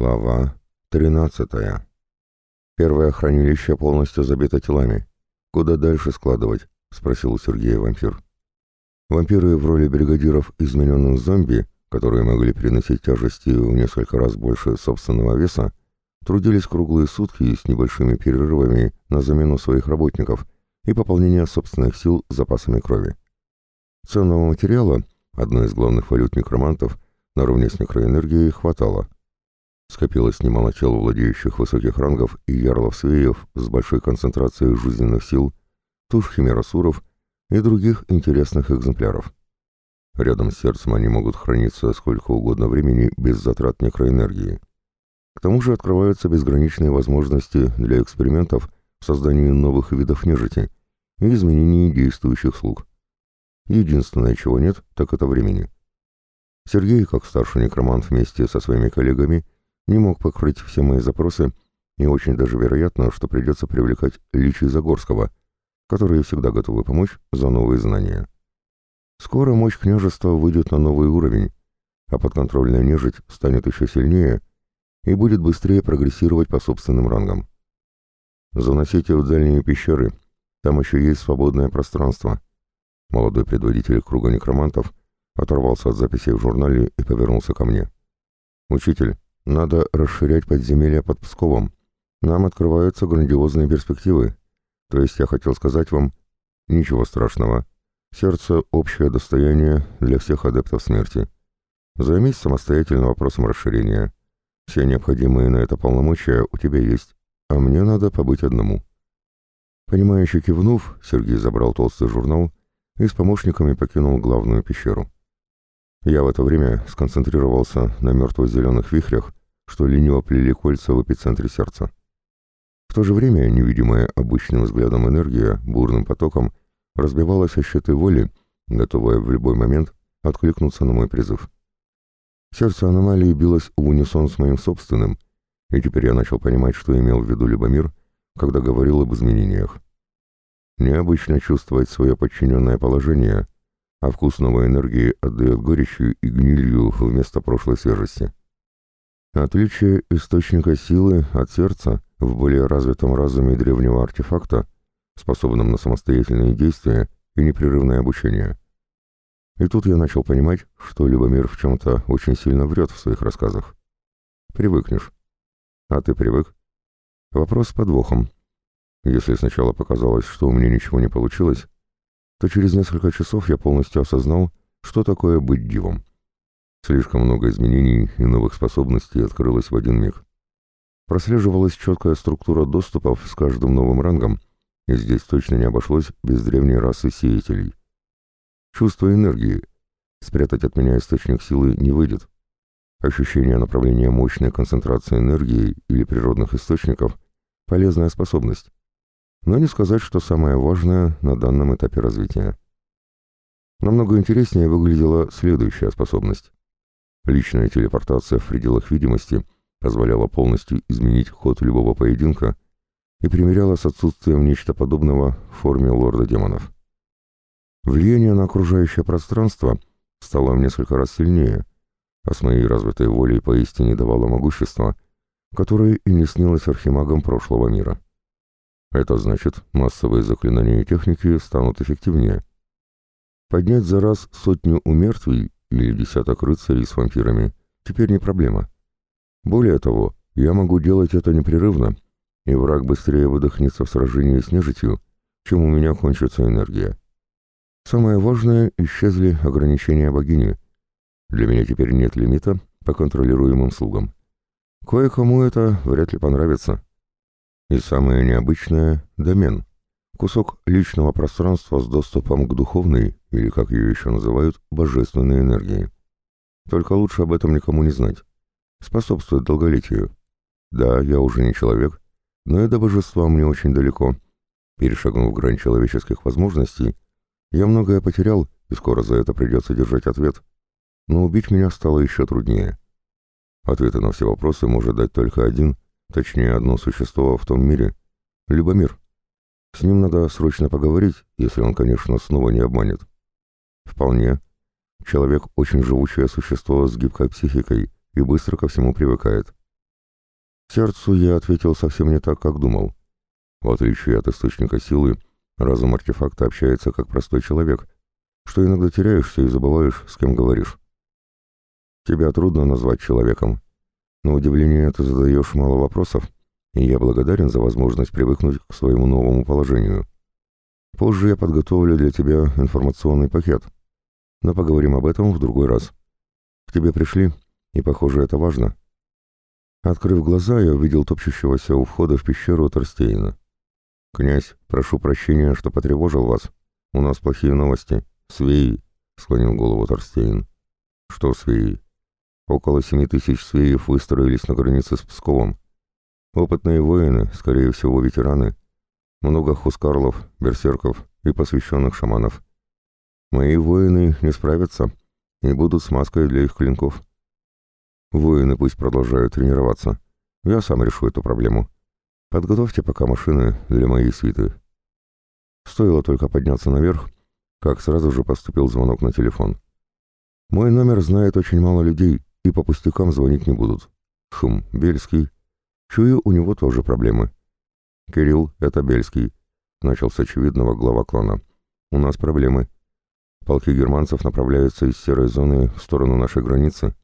Глава 13. Первое хранилище полностью забито телами. Куда дальше складывать? спросил у Сергея вампир. Вампиры в роли бригадиров измененных зомби, которые могли переносить тяжести в несколько раз больше собственного веса, трудились круглые сутки с небольшими перерывами на замену своих работников и пополнение собственных сил запасами крови. Ценного материала, одной из главных валют некромантов, наравне с некроэнергией хватало – Скопилось немало тел владеющих высоких рангов и ярлов-свеев с большой концентрацией жизненных сил, туш химеросуров и других интересных экземпляров. Рядом с сердцем они могут храниться сколько угодно времени без затрат некроэнергии. К тому же открываются безграничные возможности для экспериментов в создании новых видов нежити и изменении действующих слуг. Единственное, чего нет, так это времени. Сергей, как старший некромант вместе со своими коллегами, не мог покрыть все мои запросы, и очень даже вероятно, что придется привлекать Личи Загорского, которые всегда готовы помочь за новые знания. Скоро мощь княжества выйдет на новый уровень, а подконтрольная нежить станет еще сильнее и будет быстрее прогрессировать по собственным рангам. Заносите в дальние пещеры, там еще есть свободное пространство. Молодой предводитель круга некромантов оторвался от записей в журнале и повернулся ко мне. «Учитель, надо расширять подземелья под Псковом. Нам открываются грандиозные перспективы. То есть я хотел сказать вам, ничего страшного. Сердце — общее достояние для всех адептов смерти. Займись самостоятельно вопросом расширения. Все необходимые на это полномочия у тебя есть, а мне надо побыть одному. Понимающе кивнув, Сергей забрал толстый журнал и с помощниками покинул главную пещеру. Я в это время сконцентрировался на мертво-зеленых вихрях, что лениво плели кольца в эпицентре сердца. В то же время невидимая обычным взглядом энергия бурным потоком разбивалась о щиты воли, готовая в любой момент откликнуться на мой призыв. Сердце аномалии билось в унисон с моим собственным, и теперь я начал понимать, что имел в виду Любомир, когда говорил об изменениях. Необычно чувствовать свое подчиненное положение, а вкус новой энергии отдает горечью и гнилью вместо прошлой свежести. Отличие источника силы от сердца в более развитом разуме древнего артефакта, способном на самостоятельные действия и непрерывное обучение. И тут я начал понимать, что Любомир в чем-то очень сильно врет в своих рассказах. Привыкнешь. А ты привык? Вопрос с подвохом. Если сначала показалось, что у меня ничего не получилось, то через несколько часов я полностью осознал, что такое быть дивом. Слишком много изменений и новых способностей открылось в один миг. Прослеживалась четкая структура доступов с каждым новым рангом, и здесь точно не обошлось без древней расы сеятелей. Чувство энергии. Спрятать от меня источник силы не выйдет. Ощущение направления мощной концентрации энергии или природных источников – полезная способность. Но не сказать, что самое важное на данном этапе развития. Намного интереснее выглядела следующая способность. Личная телепортация в пределах видимости позволяла полностью изменить ход любого поединка и примеряла с отсутствием нечто подобного в форме лорда демонов. Влияние на окружающее пространство стало в несколько раз сильнее, а с моей развитой волей поистине давало могущество, которое и не снилось архимагам прошлого мира. Это значит, массовые заклинания и техники станут эффективнее. Поднять за раз сотню умертвий или десяток рыцарей с вампирами теперь не проблема. Более того, я могу делать это непрерывно, и враг быстрее выдохнется в сражении с нежитью, чем у меня кончится энергия. Самое важное — исчезли ограничения богини. Для меня теперь нет лимита по контролируемым слугам. Кое-кому это вряд ли понравится. И самое необычное — домен. Кусок личного пространства с доступом к духовной, или как ее еще называют, божественной энергии. Только лучше об этом никому не знать. Способствует долголетию. Да, я уже не человек, но и до божества мне очень далеко. Перешагнув грань человеческих возможностей, я многое потерял, и скоро за это придется держать ответ. Но убить меня стало еще труднее. Ответы на все вопросы может дать только один, точнее одно существо в том мире — Любомир. С ним надо срочно поговорить, если он, конечно, снова не обманет. Вполне. Человек очень живучее существо с гибкой психикой и быстро ко всему привыкает. Сердцу я ответил совсем не так, как думал. В отличие от источника силы, разум артефакта общается как простой человек, что иногда теряешься и забываешь, с кем говоришь. Тебя трудно назвать человеком. На удивление ты задаешь мало вопросов, и я благодарен за возможность привыкнуть к своему новому положению. Позже я подготовлю для тебя информационный пакет, но поговорим об этом в другой раз. К тебе пришли, и, похоже, это важно. Открыв глаза, я увидел топчущегося у входа в пещеру Торстейна. «Князь, прошу прощения, что потревожил вас. У нас плохие новости. Свеи», — склонил голову Торстейн. «Что свеи?» «Около семи тысяч свеев выстроились на границе с Псковом. Опытные воины, скорее всего, ветераны. Много хускарлов, берсерков и посвященных шаманов. Мои воины не справятся и будут смазкой для их клинков. Воины пусть продолжают тренироваться. Я сам решу эту проблему. Подготовьте пока машины для моей свиты. Стоило только подняться наверх, как сразу же поступил звонок на телефон. Мой номер знает очень мало людей, и по пустякам звонить не будут. Хм, Бельский. Чую, у него тоже проблемы. «Кирилл, это Бельский», — начал с очевидного глава клана. «У нас проблемы. Полки германцев направляются из серой зоны в сторону нашей границы.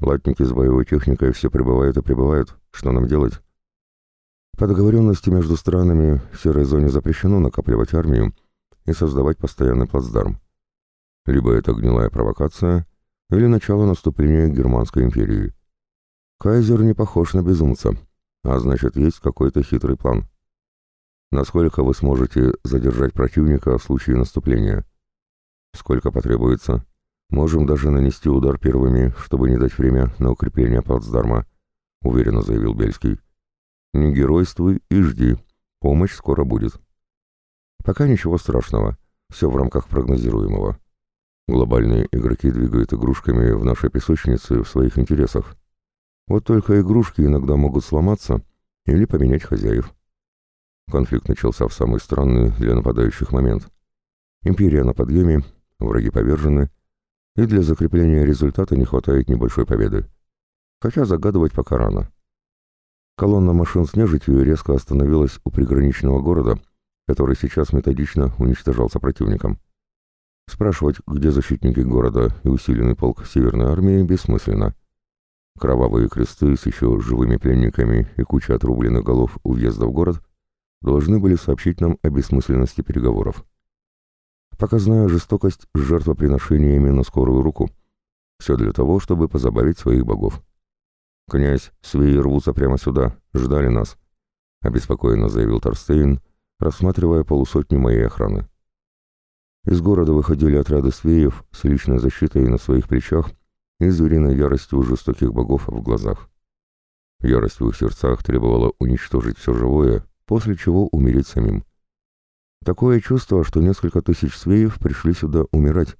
Латники с боевой техникой все прибывают и прибывают. Что нам делать? По договоренности между странами в серой зоне запрещено накапливать армию и создавать постоянный плацдарм. Либо это гнилая провокация, или начало наступления Германской империи. Кайзер не похож на безумца, а значит, есть какой-то хитрый план. Насколько вы сможете задержать противника в случае наступления? Сколько потребуется? Можем даже нанести удар первыми, чтобы не дать время на укрепление плацдарма, уверенно заявил Бельский. Не геройствуй и жди. Помощь скоро будет. Пока ничего страшного. Все в рамках прогнозируемого. Глобальные игроки двигают игрушками в нашей песочнице в своих интересах. Вот только игрушки иногда могут сломаться или поменять хозяев. Конфликт начался в самый странный для нападающих момент. Империя на подъеме, враги повержены, и для закрепления результата не хватает небольшой победы. Хотя загадывать пока рано. Колонна машин с нежитью резко остановилась у приграничного города, который сейчас методично уничтожался противником. Спрашивать, где защитники города и усиленный полк Северной армии, бессмысленно. Кровавые кресты с еще живыми пленниками и куча отрубленных голов у въезда в город должны были сообщить нам о бессмысленности переговоров показная жестокость с жертвоприношениями на скорую руку. Все для того, чтобы позабавить своих богов. «Князь, свеи рвутся прямо сюда, ждали нас», — обеспокоенно заявил Торстейн, рассматривая полусотни моей охраны. Из города выходили отряды свеев с личной защитой на своих плечах и звериной яростью жестоких богов в глазах. Ярость в их сердцах требовала уничтожить все живое, после чего умереть самим. Такое чувство, что несколько тысяч свеев пришли сюда умирать.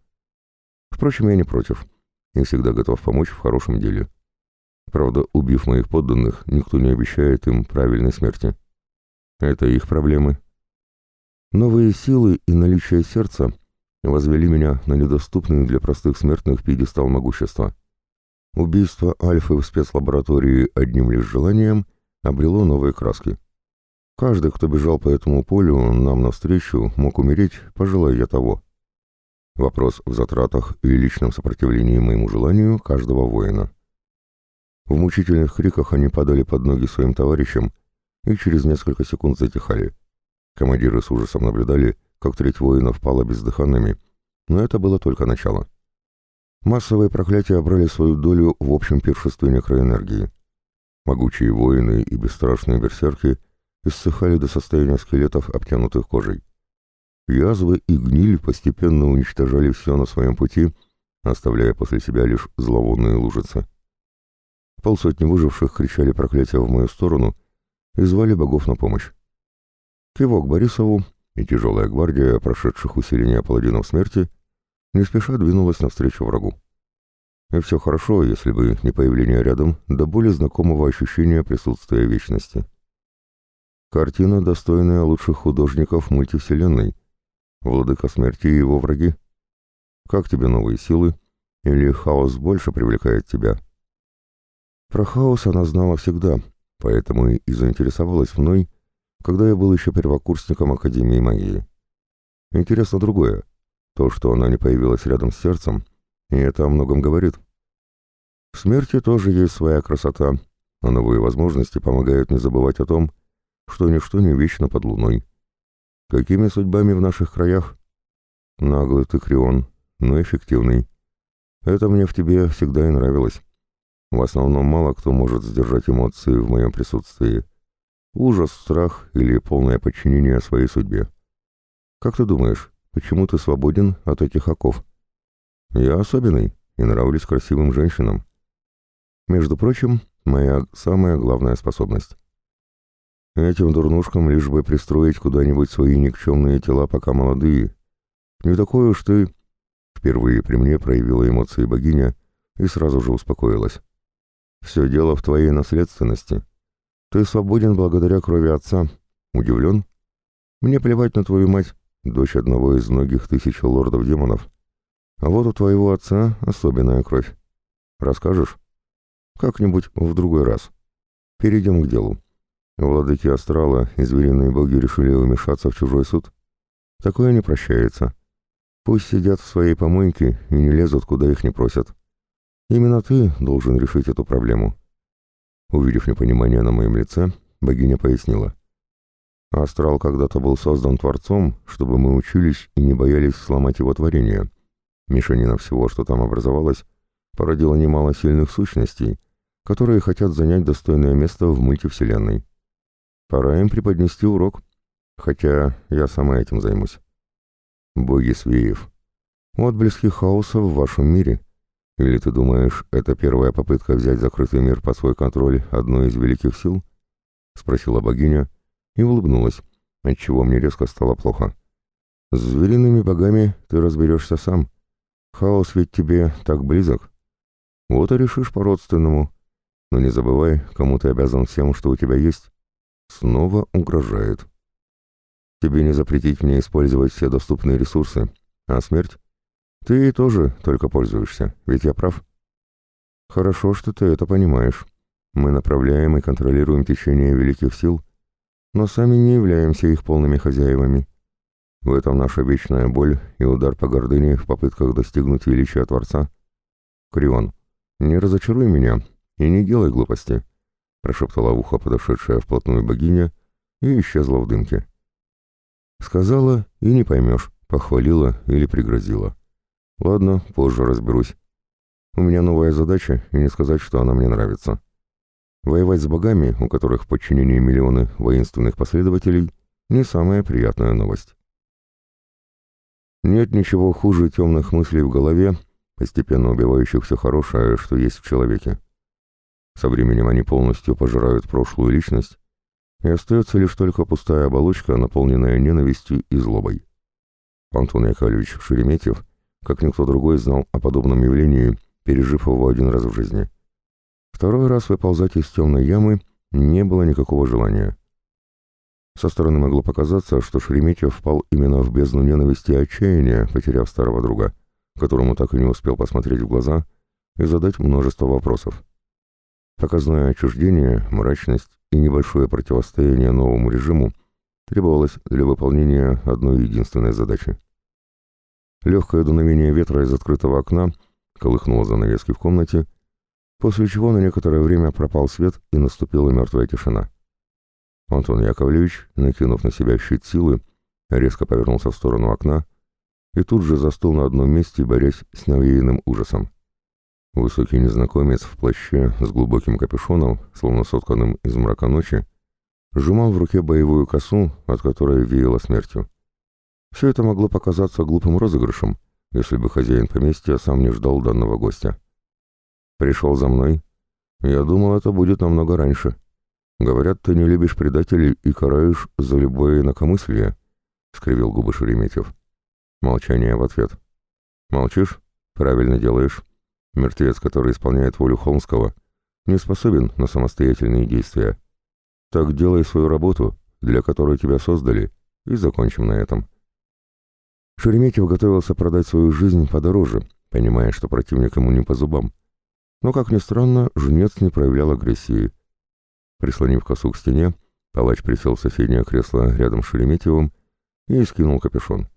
Впрочем, я не против и всегда готов помочь в хорошем деле. Правда, убив моих подданных, никто не обещает им правильной смерти. Это их проблемы. Новые силы и наличие сердца возвели меня на недоступный для простых смертных пьедестал могущества. Убийство Альфы в спецлаборатории одним лишь желанием обрело новые краски. Каждый, кто бежал по этому полю нам навстречу, мог умереть, пожелая я того. Вопрос в затратах и личном сопротивлении моему желанию каждого воина. В мучительных криках они падали под ноги своим товарищам и через несколько секунд затихали. Командиры с ужасом наблюдали, как треть воинов пала бездыханными, но это было только начало. Массовые проклятия брали свою долю в общем пиршестве некроэнергии. Могучие воины и бесстрашные берсерки иссыхали до состояния скелетов, обтянутых кожей. Язвы и гниль постепенно уничтожали все на своем пути, оставляя после себя лишь зловонные лужицы. Полсотни выживших кричали проклятия в мою сторону и звали богов на помощь. Кивок Борисову и тяжелая гвардия, прошедших усиление паладинов смерти, не спеша двинулась навстречу врагу. И все хорошо, если бы не появление рядом до более знакомого ощущения присутствия вечности. Картина, достойная лучших художников мультивселенной. Владыка смерти и его враги. Как тебе новые силы? Или хаос больше привлекает тебя? Про хаос она знала всегда, поэтому и заинтересовалась мной, когда я был еще первокурсником Академии магии. Интересно другое. То, что она не появилась рядом с сердцем, и это о многом говорит. В смерти тоже есть своя красота, а новые возможности помогают не забывать о том, что ничто не вечно под луной. Какими судьбами в наших краях? Наглый ты, Крион, но эффективный. Это мне в тебе всегда и нравилось. В основном мало кто может сдержать эмоции в моем присутствии. Ужас, страх или полное подчинение своей судьбе. Как ты думаешь, почему ты свободен от этих оков? Я особенный и нравлюсь красивым женщинам. Между прочим, моя самая главная способность. Этим дурнушкам лишь бы пристроить куда-нибудь свои никчемные тела, пока молодые. Не такое уж ты... Впервые при мне проявила эмоции богиня и сразу же успокоилась. Все дело в твоей наследственности. Ты свободен благодаря крови отца. Удивлен? Мне плевать на твою мать, дочь одного из многих тысяч лордов-демонов. А вот у твоего отца особенная кровь. Расскажешь? Как-нибудь в другой раз. Перейдем к делу. Владыки Астрала и звериные боги решили вмешаться в чужой суд. Такое не прощается. Пусть сидят в своей помойке и не лезут, куда их не просят. Именно ты должен решить эту проблему. Увидев непонимание на моем лице, богиня пояснила. Астрал когда-то был создан Творцом, чтобы мы учились и не боялись сломать его творение. Мишанина всего, что там образовалось, породила немало сильных сущностей, которые хотят занять достойное место в мультивселенной. Пора им преподнести урок, хотя я сама этим займусь. Боги Свеев, отблески хаоса в вашем мире. Или ты думаешь, это первая попытка взять закрытый мир под свой контроль одной из великих сил? Спросила богиня и улыбнулась, отчего мне резко стало плохо. С звериными богами ты разберешься сам. Хаос ведь тебе так близок. Вот и решишь по-родственному, но не забывай, кому ты обязан всем, что у тебя есть. Снова угрожает. Тебе не запретить мне использовать все доступные ресурсы. А смерть? Ты тоже только пользуешься, ведь я прав. Хорошо, что ты это понимаешь. Мы направляем и контролируем течение великих сил, но сами не являемся их полными хозяевами. В этом наша вечная боль и удар по гордыне в попытках достигнуть величия Творца. Крион, не разочаруй меня «И не делай глупости», — прошептала в ухо подошедшая вплотную богиня и исчезла в дымке. Сказала, и не поймешь, похвалила или пригрозила. Ладно, позже разберусь. У меня новая задача, и не сказать, что она мне нравится. Воевать с богами, у которых в подчинении миллионы воинственных последователей, не самая приятная новость. Нет ничего хуже темных мыслей в голове, постепенно убивающих все хорошее, что есть в человеке. Со временем они полностью пожирают прошлую личность, и остается лишь только пустая оболочка, наполненная ненавистью и злобой. Антон Яковлевич Шереметьев, как никто другой, знал о подобном явлении, пережив его один раз в жизни. Второй раз выползать из темной ямы не было никакого желания. Со стороны могло показаться, что Шереметьев впал именно в бездну ненависти и отчаяния, потеряв старого друга, которому так и не успел посмотреть в глаза и задать множество вопросов. Показное отчуждение, мрачность и небольшое противостояние новому режиму требовалось для выполнения одной единственной задачи. Легкое дуновение ветра из открытого окна колыхнуло занавески в комнате, после чего на некоторое время пропал свет и наступила мертвая тишина. Антон Яковлевич, накинув на себя щит силы, резко повернулся в сторону окна и тут же застыл на одном месте, борясь с навеянным ужасом. Высокий незнакомец в плаще с глубоким капюшоном, словно сотканным из мрака ночи, сжимал в руке боевую косу, от которой веяло смертью. Все это могло показаться глупым розыгрышем, если бы хозяин поместья сам не ждал данного гостя. «Пришел за мной. Я думал, это будет намного раньше. Говорят, ты не любишь предателей и караешь за любое инакомыслие», — скривил губы Шереметьев. Молчание в ответ. «Молчишь? Правильно делаешь. Мертвец, который исполняет волю Холмского, не способен на самостоятельные действия. Так делай свою работу, для которой тебя создали, и закончим на этом. Шереметьев готовился продать свою жизнь подороже, понимая, что противник ему не по зубам. Но, как ни странно, жнец не проявлял агрессии. Прислонив косу к стене, палач присел в соседнее кресло рядом с Шереметьевым и скинул капюшон.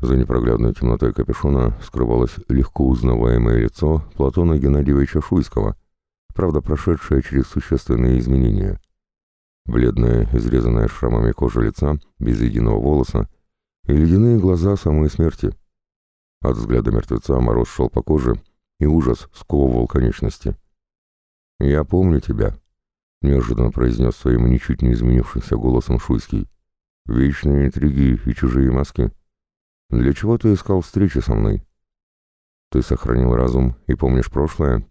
За непроглядной темнотой капюшона скрывалось легко узнаваемое лицо Платона Геннадьевича Шуйского, правда прошедшее через существенные изменения. Бледная, изрезанная шрамами кожа лица, без единого волоса, и ледяные глаза самой смерти. От взгляда мертвеца мороз шел по коже, и ужас сковывал конечности. «Я помню тебя», — неожиданно произнес своим ничуть не изменившимся голосом Шуйский. «Вечные интриги и чужие маски. Для чего ты искал встречи со мной? Ты сохранил разум и помнишь прошлое?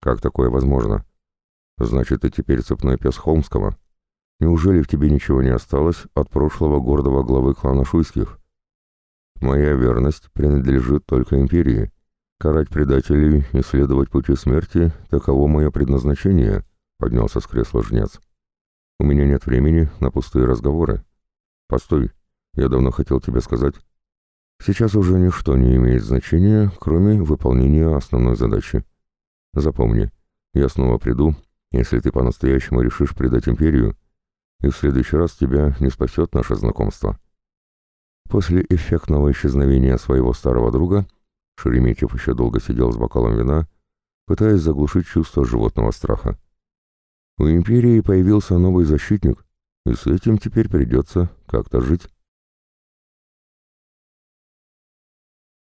Как такое возможно? Значит, ты теперь цепной пес Холмского. Неужели в тебе ничего не осталось от прошлого гордого главы клана Шуйских? Моя верность принадлежит только империи. Карать предателей и следовать пути смерти — таково мое предназначение, — поднялся с кресла жнец. У меня нет времени на пустые разговоры. Постой, я давно хотел тебе сказать. Сейчас уже ничто не имеет значения, кроме выполнения основной задачи. Запомни, я снова приду, если ты по-настоящему решишь предать империю, и в следующий раз тебя не спасет наше знакомство. После эффектного исчезновения своего старого друга Шереметьев еще долго сидел с бокалом вина, пытаясь заглушить чувство животного страха. У империи появился новый защитник, и с этим теперь придется как-то жить.